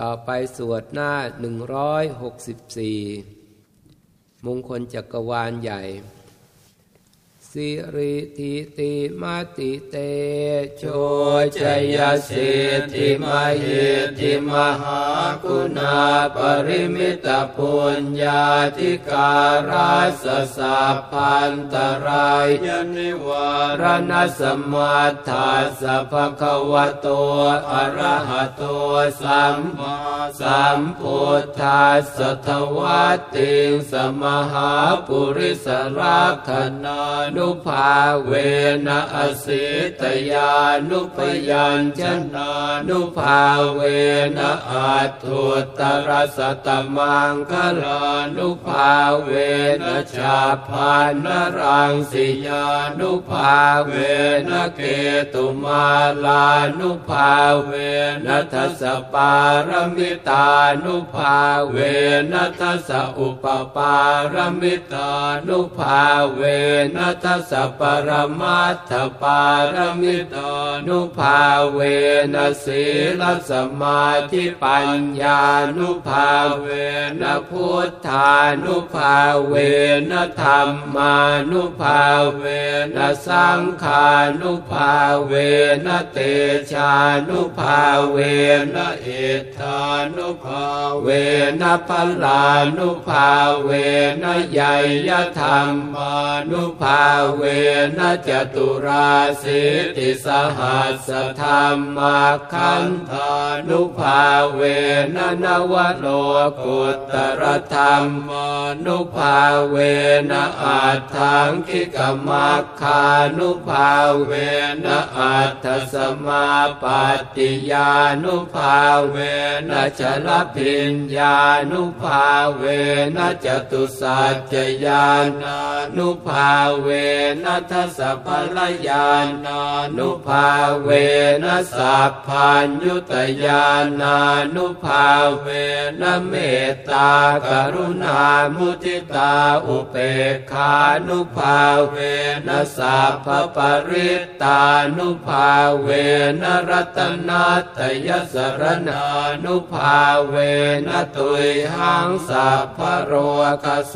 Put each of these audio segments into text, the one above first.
ต่อไปสวดหน้า 164 มงคลจักรวาลใหญ่ สิริทิติมาติเตโชชยสิทธิมหิทิมหาคุณาปริมิตปุญญาธิการาสสัพพันตรายยนิวารณสมัทธาสัพพะวโตอะระหะโตสัมมาสัมพุทธัสสทวัตติงสมหาปุริสรักขณานุภาเวนะอสิตยานุปยัญชนะนุภาเวนะอัตถุตรสตมังคลานุภาเวนะชาพานรังสิยานุภาเวนะเกตุมาลานุภาเวนะทัสปารมิตานุภาเวนะทัสอุปปารมิตานุภาเวนะทัสปรมัตถปารมิตานุภาเวนะสีลสมาธิปัญญานุภาเวนะพุทธานุภาเวนะธรรมานุภาเวนะสังขานุภาเวนะเตชานุภาเวนะเอธานุภาเวนะพลานุภาเวนะใหญ่ยธรรมานุภาเวนะจตุราสิติสหัสธรรมาคันธานุภาเวนะนวโลกุตรธรรมานุภาเวนะอัตถังคิกมัคคานุภาเวนะอัตถสมาปฏิยานุภาเวนะจลพิญญานุภาเวนะจตุสัจจญานานุภาเวนทัสสะภลยานานุภาเวนะสัพพัญยุตยานานุภาเวนะเมตตากรุณามุทิตาอุเปกขานุภาเวนะสัพพปริตตานุภาเวนะรัตนาตยสรณานุภาเวนะตุยหังสัพพโรคโส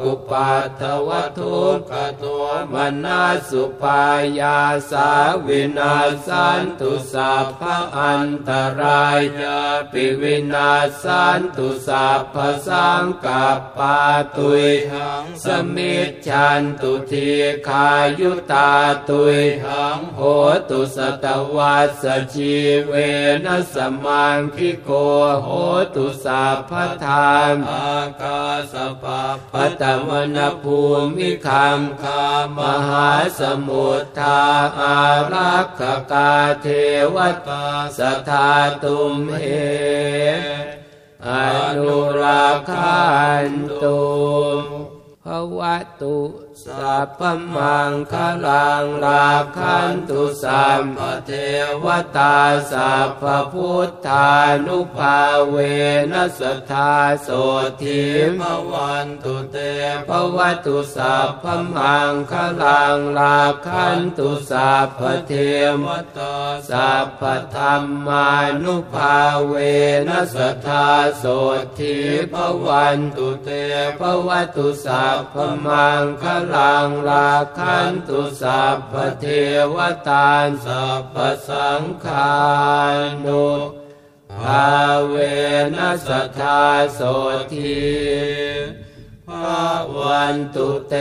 กุปัตถวัตุกขตัวมนาสุปายาสาวินาสันตุสัพพอันตรายาปิวินาสันตุสัพพสังกัปปาตุยหังสมิจฉันตุทีขายุตาตุยหังโหตุสตวัสชีเวนัสมังคิโกโหตุสัพพทานอากาสปะปตมนภูมิคัมคามหาสมุทธาอารักขกาเทวตาสทาตุมเหอนุราคันตุภวตุสัพพมังคลังราคันตุสัมปเทวตาสัพพพุทธานุภาเวนัสธาโสทิมวันตุเตภวตุสัพพมังคลังราคันตุสัพพเทวตาสัพพธรรมานุภาเวนัสธาโสทิภวันตุเตภวตุสัพพมังคลังลาคันตุสัพพเทวตาสัพพสังฆานุภาเวนัสธาโสทีภาวันตุเต